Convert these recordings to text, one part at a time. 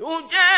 يُجَادِلُونَكَ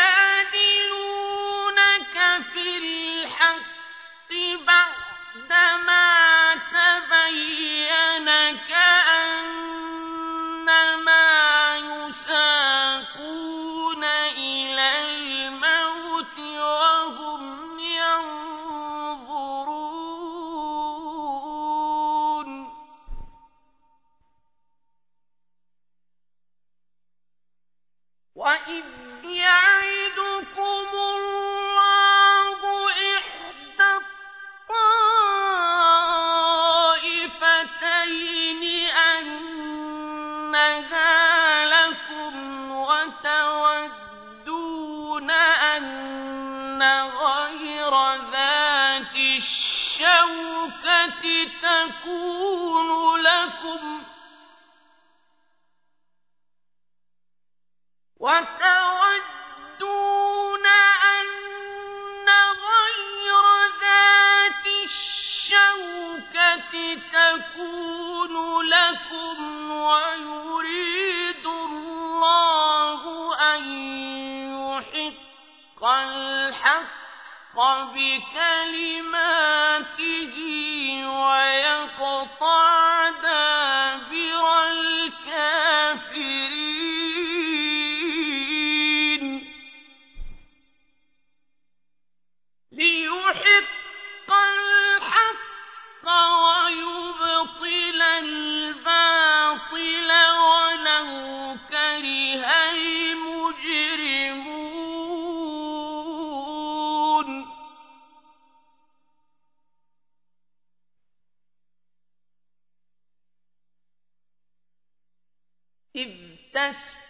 إذ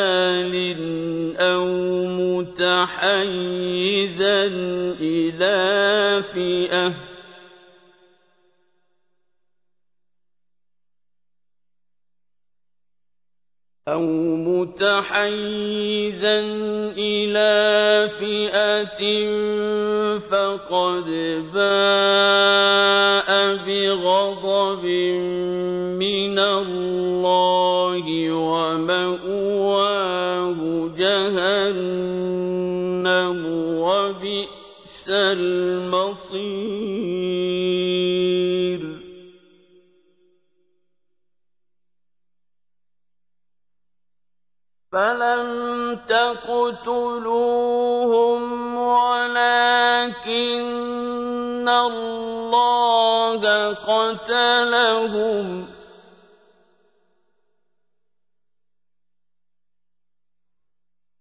لِّقِتَالٍ أَوْ مُتَحَيِّزًا إِلَىٰ فِئَةٍ أَوْ مُتَحَيِّزًا إِلَىٰ فِئَةٍ فَقَدْ بَاءَ بِغَضَبٍ مِّنَ اللَّهِ وَمَأْوَاهُ الْمَصِيرُ. فَلَمْ تَقْتُلُوهُمْ وَلَٰكِنَّ اللَّهَ قَتَلَهُمْ ۚ.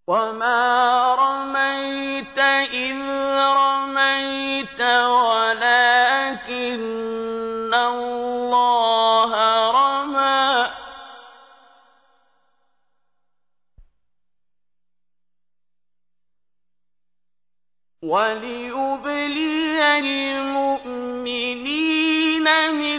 وَمَا وَلِيُبْلِيَ الْمُؤْمِنِينَ مِنْهُ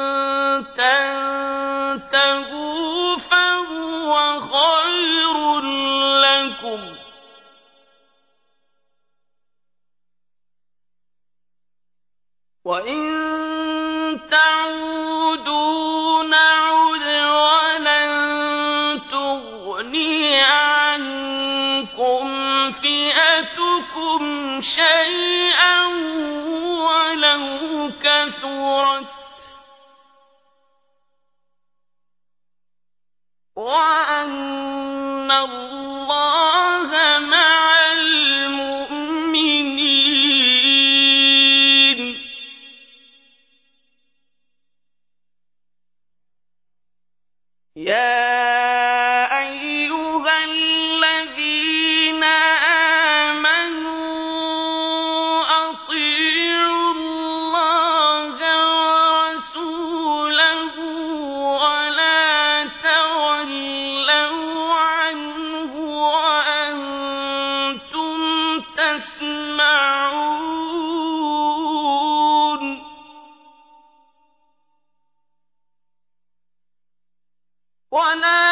وَإِن تَعُودُوا وَلَن تُغْنِيَ عَنكُمْ فِئَتُكُمْ شَيْئًا وَلَوْ كَثُرَتْ ۚ وَأَنَّ اللَّهَ مَعَ وَلَا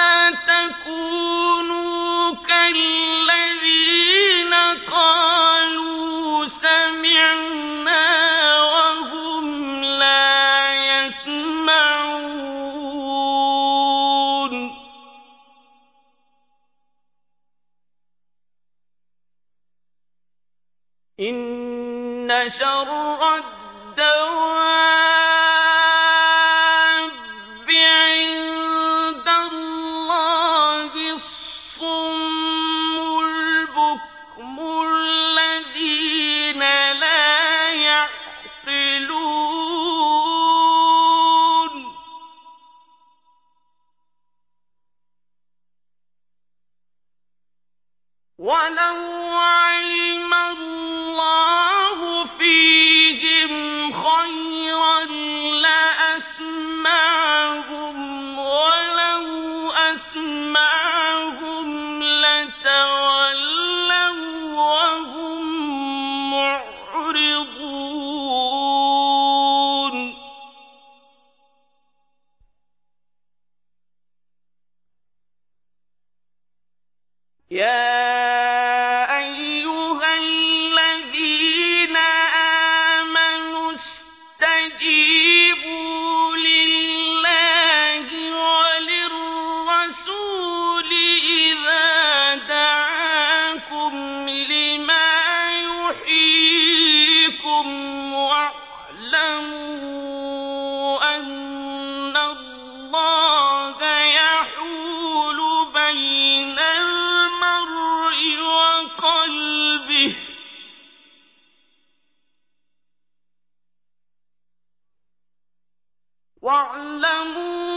يَعْلَمُونَ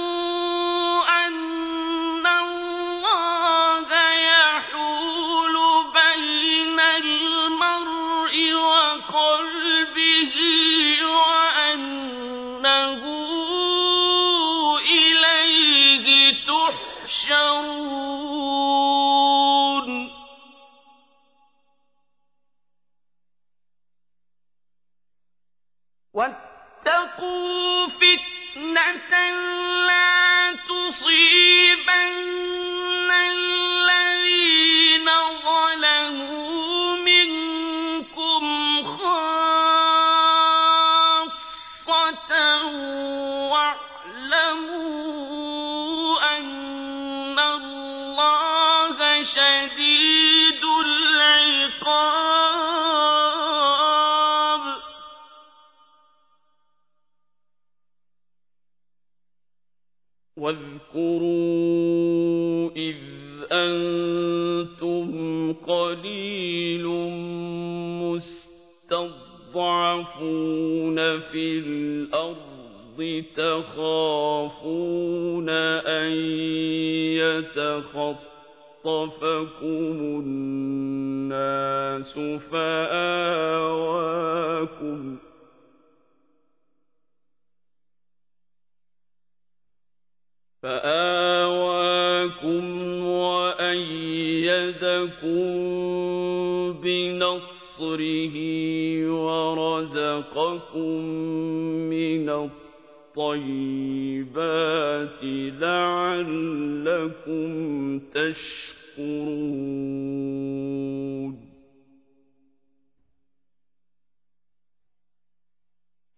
واذكروا إذ أنتم قليل مستضعفون في الأرض تخافون أن يتخطفكم النَّاسُ فَآوَاكُمْ فآواكم وأيدكم بنصره ورزقكم من الطيبات لعلكم تشكرون.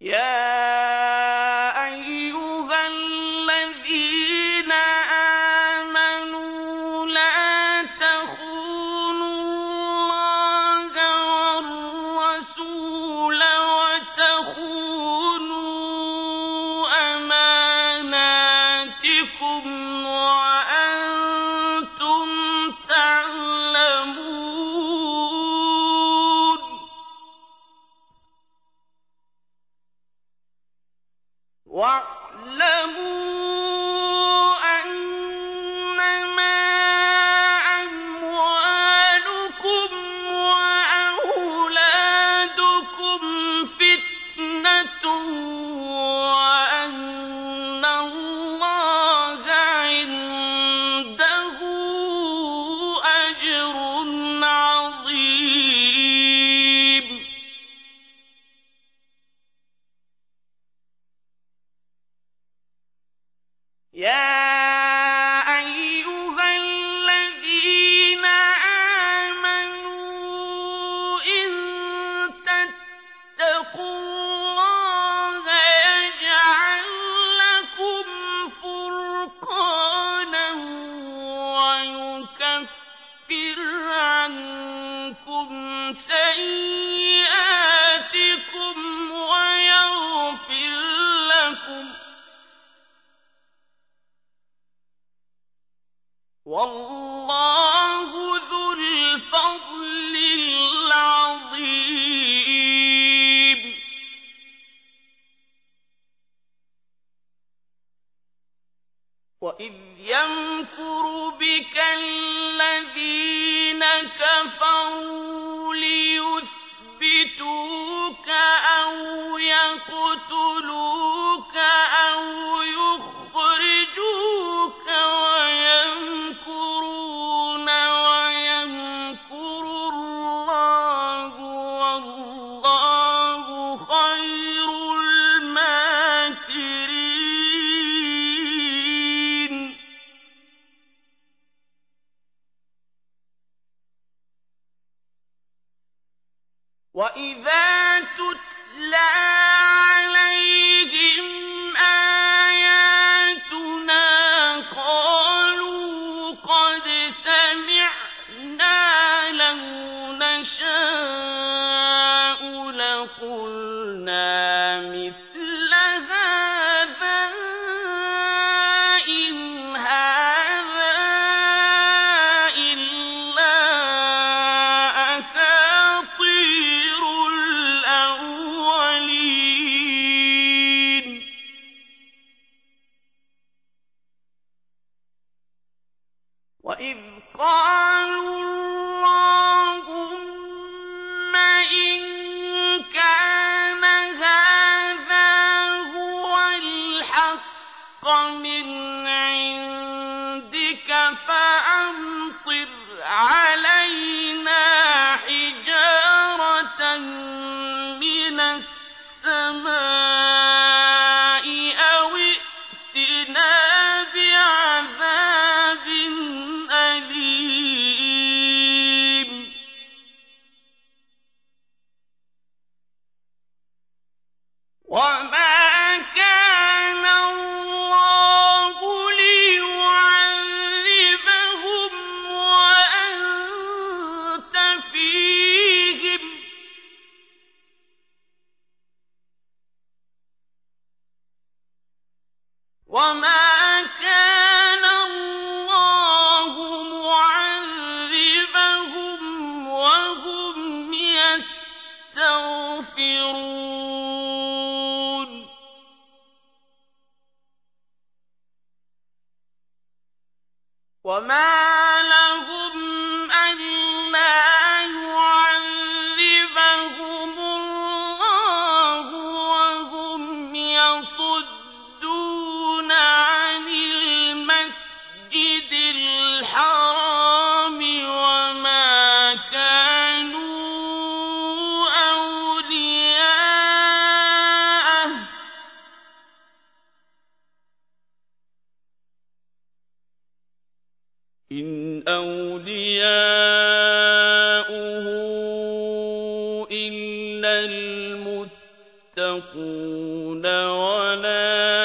يا والله ذو الفضل العظيم. وإذ يمكر بك الذين كفروا ليثبتوك أو يقتلوك الْمُتَّقُونَ وَلَٰكِنَّ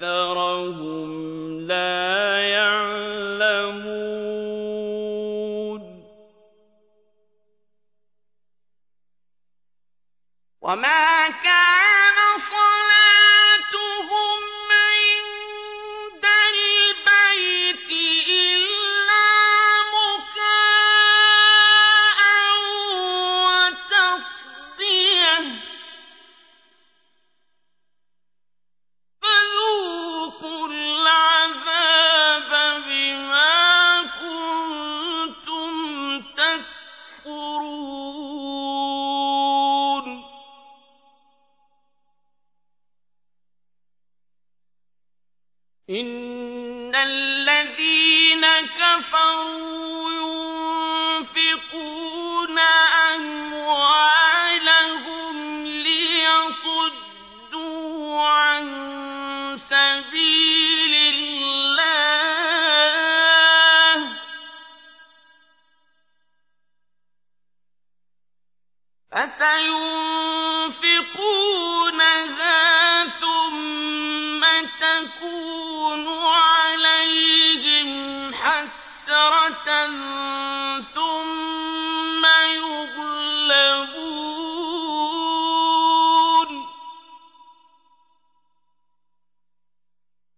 أَكْثَرَهُمْ لَا يَعْلَمُونَ. وما سينفقونها ثم تكون عليهم حسرة ثم يغلبون.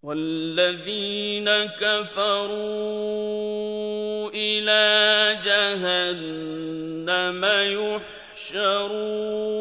والذين كفروا إلى جهنم يحبون بشر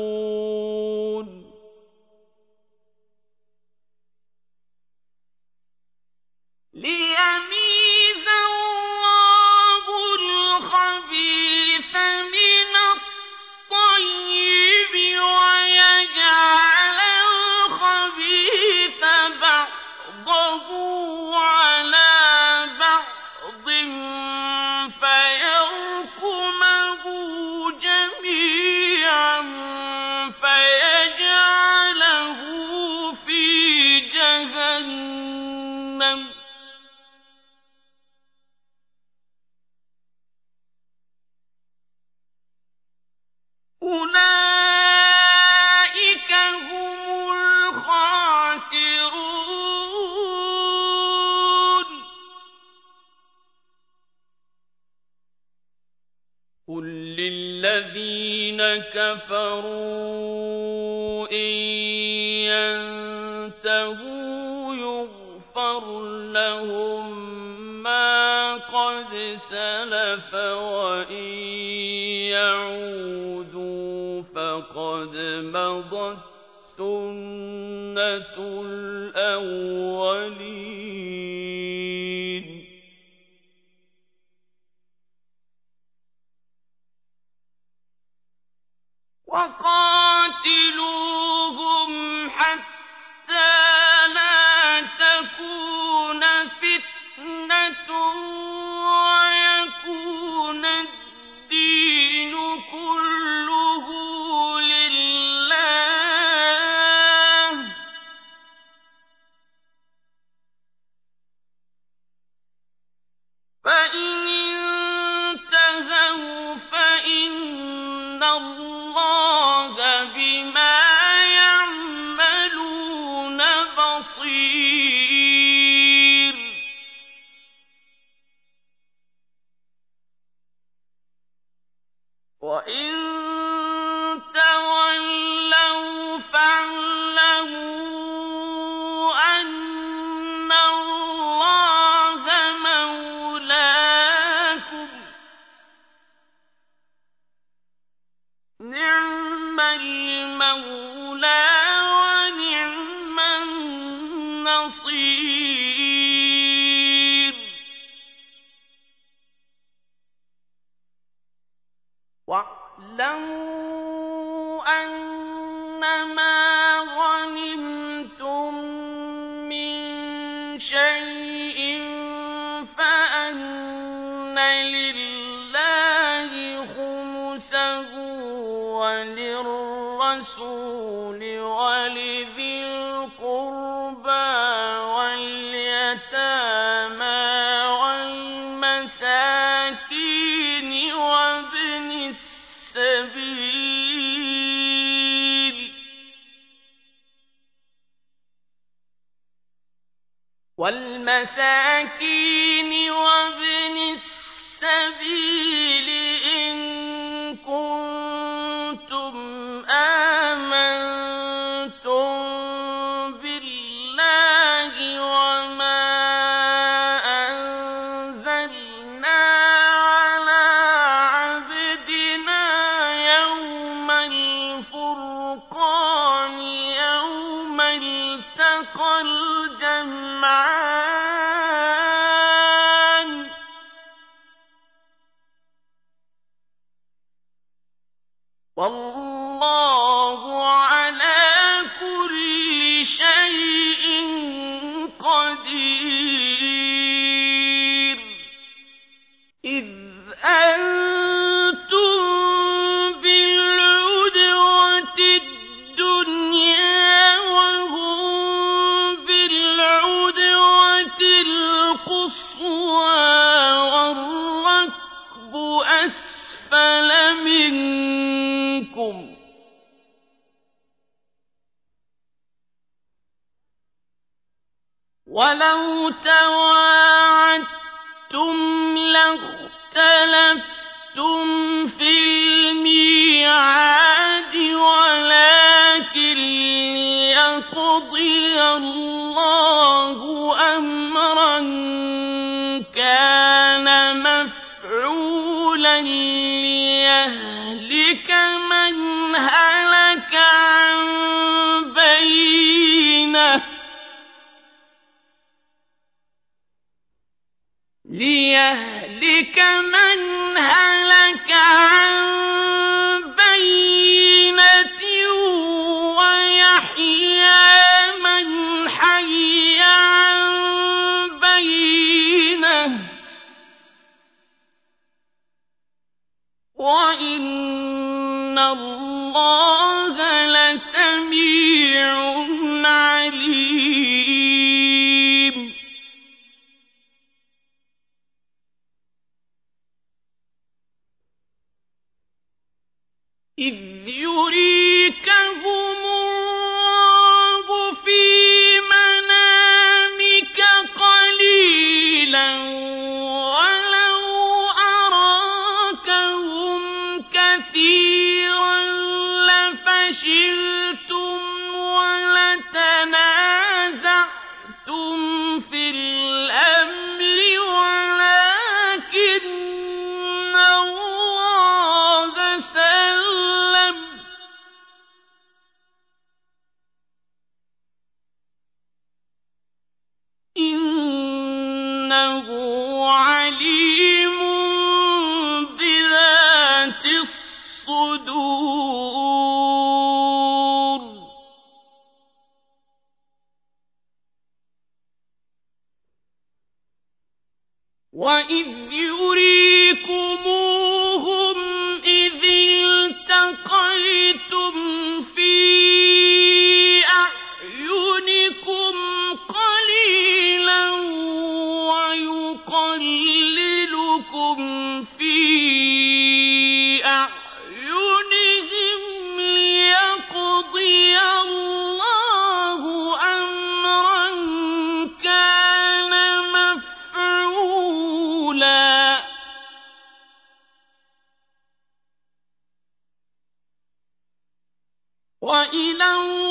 إلى الله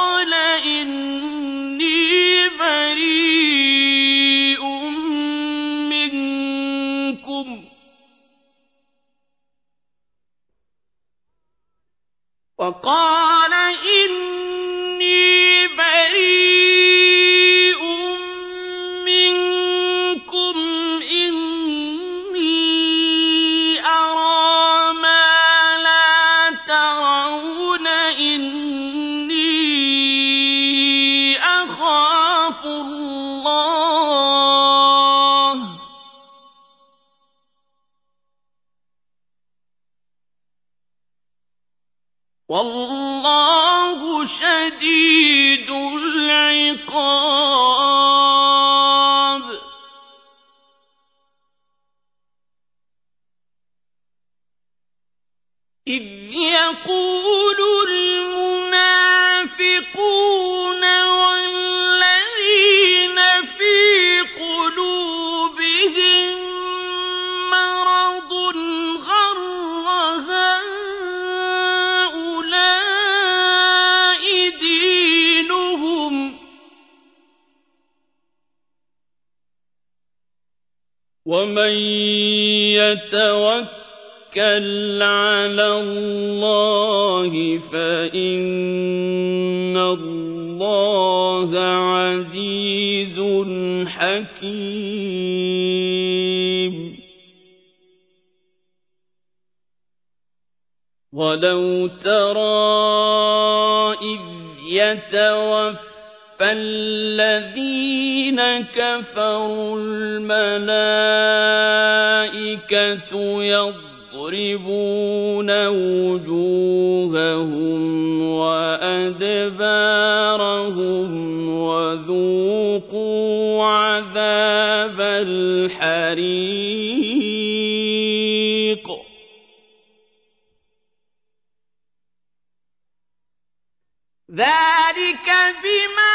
وقال ذلك بما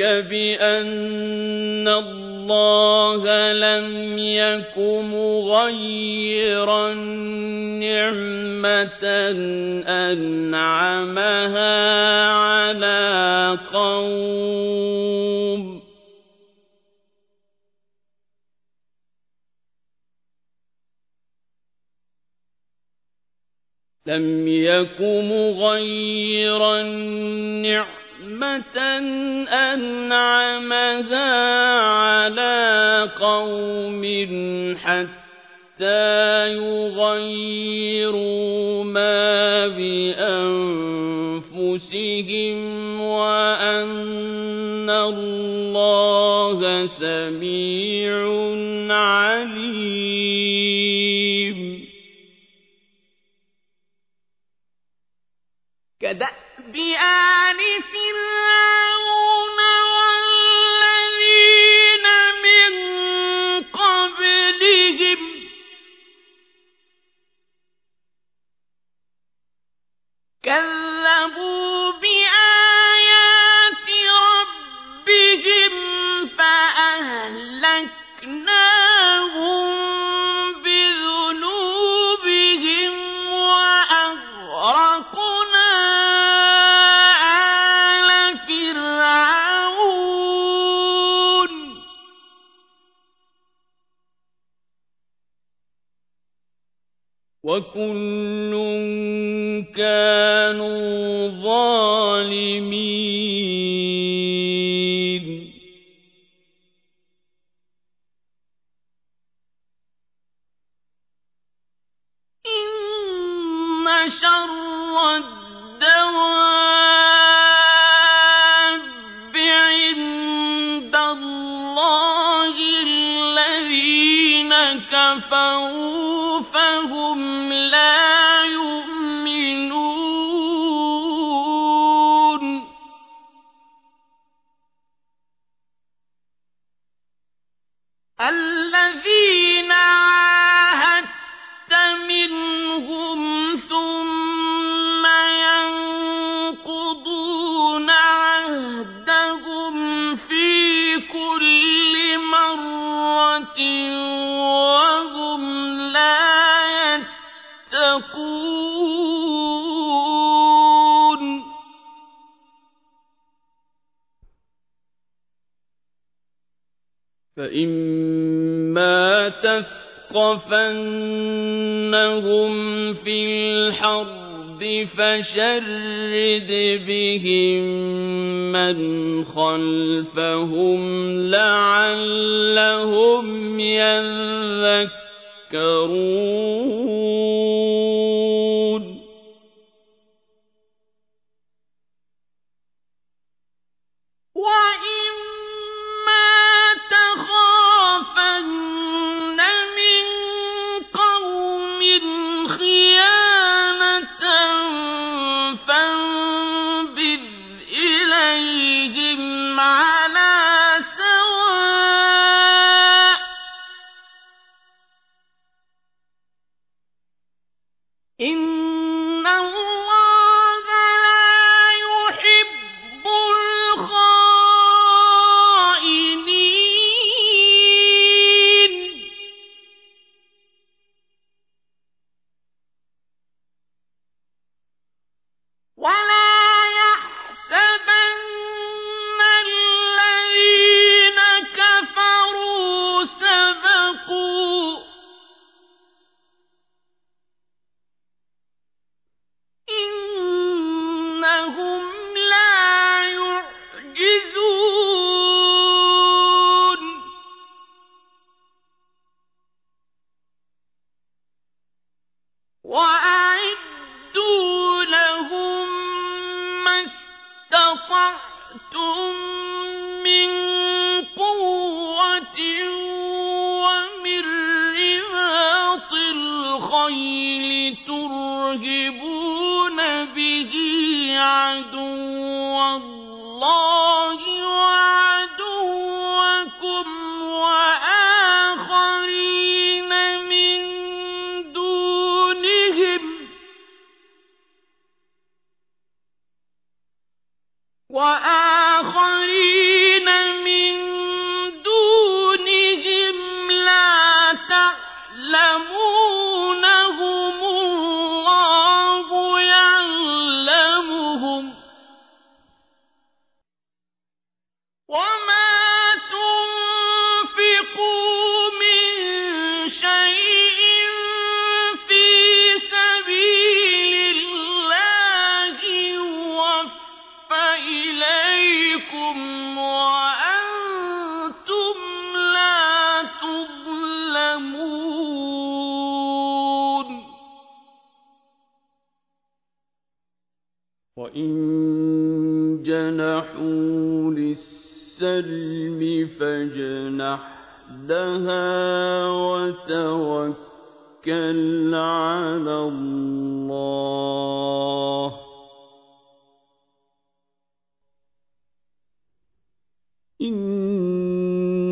ذلك بأن الله لم يك مغيرا نعمة أنعمها على قوم. لم يك مغيرا نعمة نِعْمَةً أَنْعَمَهَا عَلَى قَوْمٍ حَتَّى يُغَيِّرُوا مَا بِأَنفُسِهِمْ وَأَنَّ اللَّهَ سَمِيعٌ بآل فرعون وَكُلُّ فشرد بهم من خلفهم لعلهم يذكرون.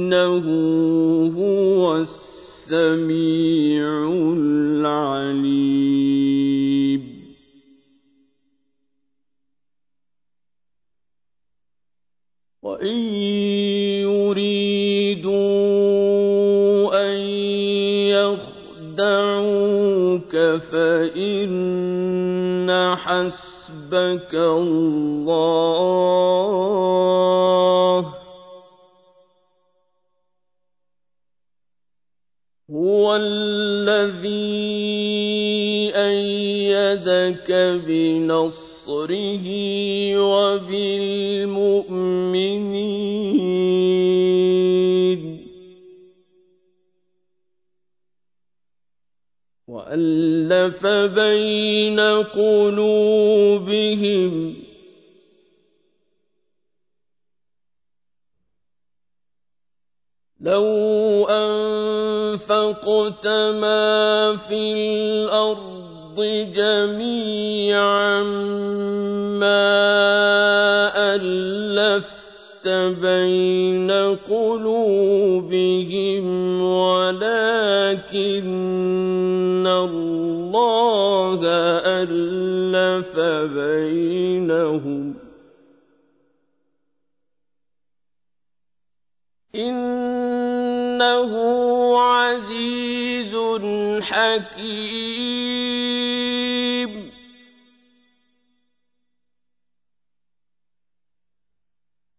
إِنَّهُ هُوَ السَّمِيعُ الْعَلِيمُ. وَإِن يُرِيدُوا أَن يَخْدَعُوكَ فَإِنَّ حَسْبَكَ اللَّهُ ۚ بِنَصْرِهِ وَبِالْمُؤْمِنِينَ وَأَلَّفَ بَيْنَ قُلُوبِهِمْ ۚ لَوْ أَنفَقْتَ مَا جَمِيعًا مَّا أَلَّفْتَ بَيْنَ قُلُوبِهِمْ وَلَٰكِنَّ اللَّهَ أَلَّفَ بَيْنَهُمْ ۚ. إِنَّهُ عَزِيزٌ حَكِيمٌ.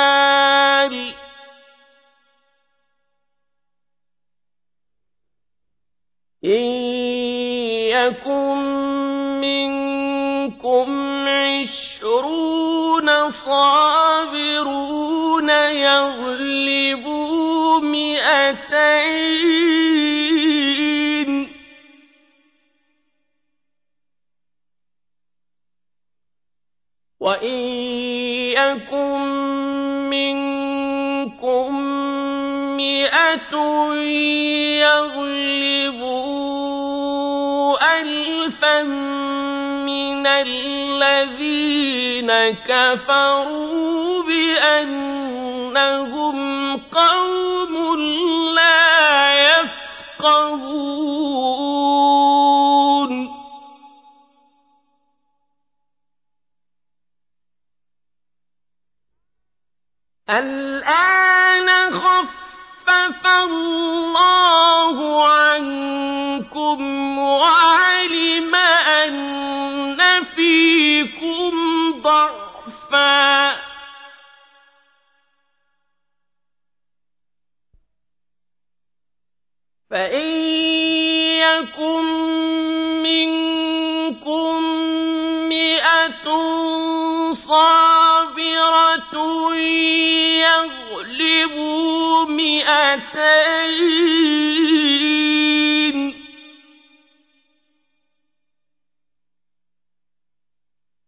القتال إن يكن منكم عشرون صابرون يغلبوا مئتين. وإن يكن منكم مئة يغلبوا ألفا من الذين كفروا بأنهم قوم لا يفقهون الآن خفف الله عنكم مئتين.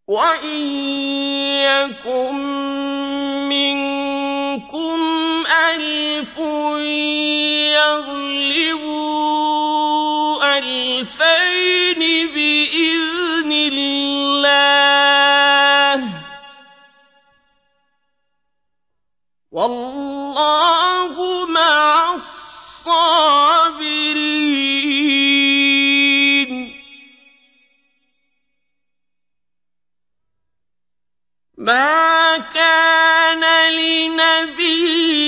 وإن يكن منكم ألف يغلبوا ألفين بإذن الله. والله مع الصابرين ما كان لنبي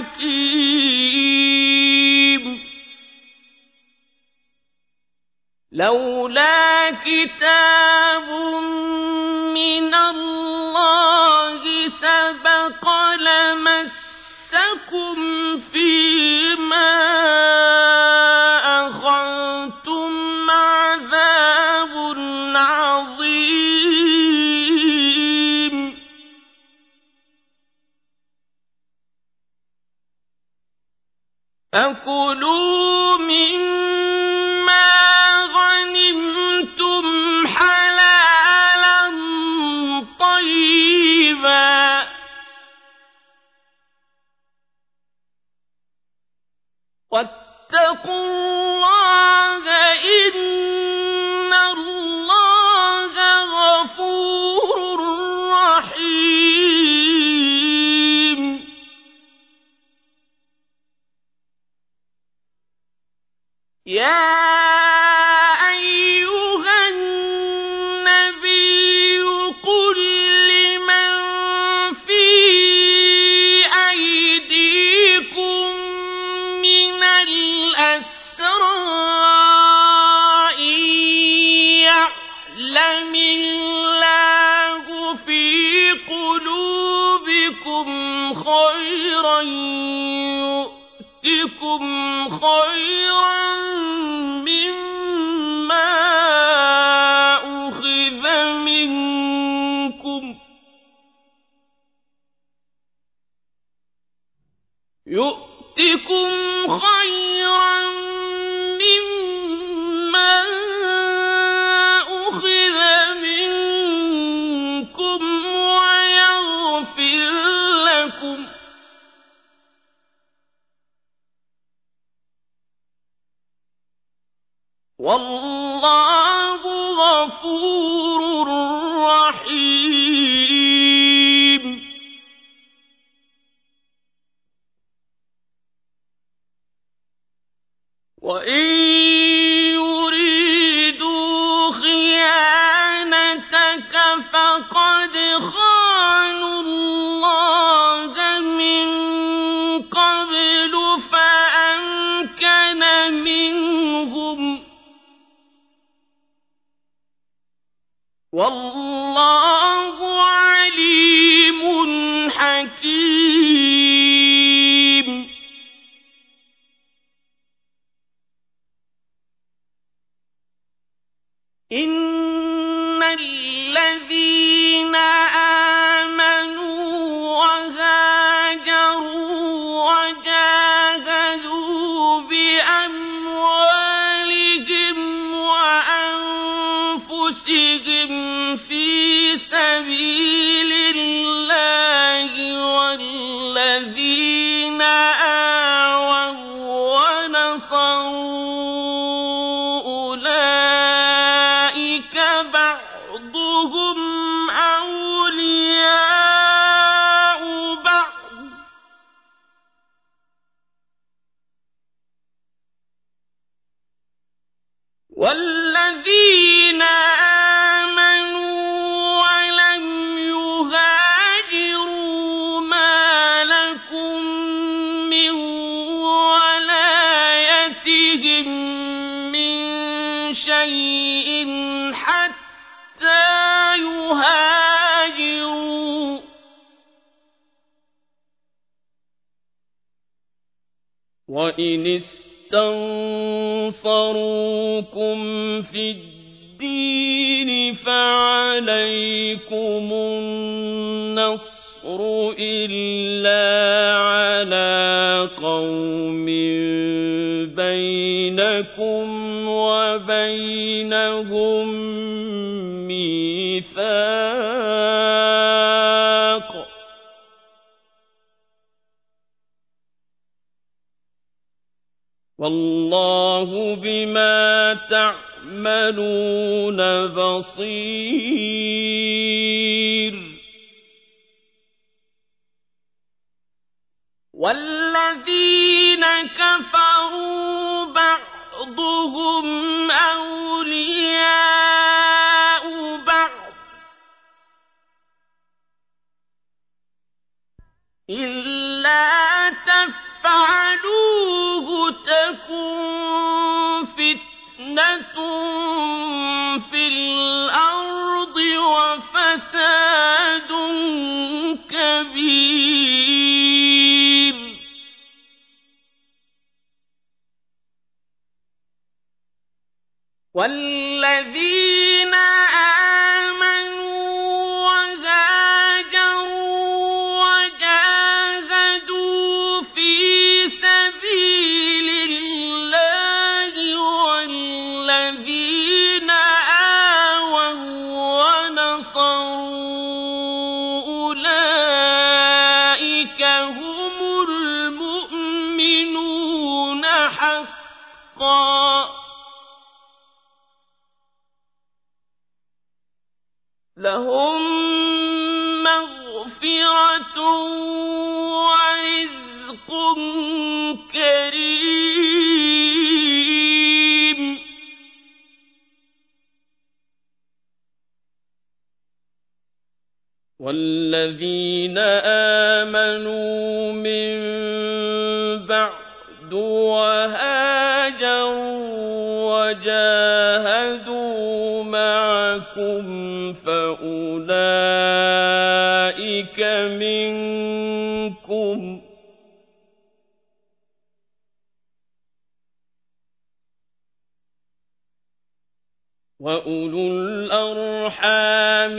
حكيم. لولا كتاب من الله يا وإن استنصروكم في الدين فعليكم النصر إلا على قوم بينكم وبينهم والله بما تعملون بصير. والذين كفروا بعضهم أولياء بعض. إلا تفعلوه فتنة في الأرض وفساد كبير والذين والذين آمنوا من بعد وهاجروا وجاهدوا معكم فأولئك منكم. وأولو الأرحام